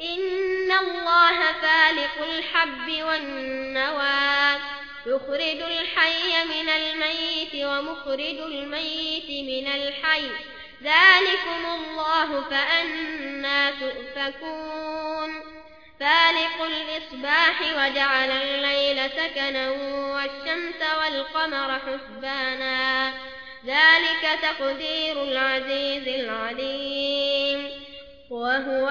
إن الله فالق الحب والنوى يخرج الحي من الميت ومخرج الميت من الحي. ذلكم الله فأنا تؤفكون. فالق الإصباح وجعل الليل سكنا والشمس والقمر حسبانا. ذلك تقدير العزيز العليم. وهو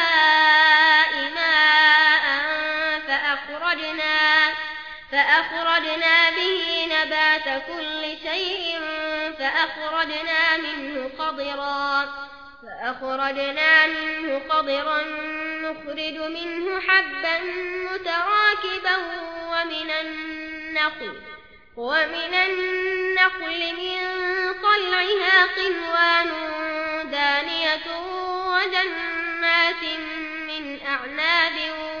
فأخرجنا, فأخرجنا به نبات كل شيء فأخرجنا منه قضرا فأخرجنا منه قضرا نخرج منه حبا متراكبا ومن النخل ومن النخل من طلعها قنوان دانية وجنات من أعناب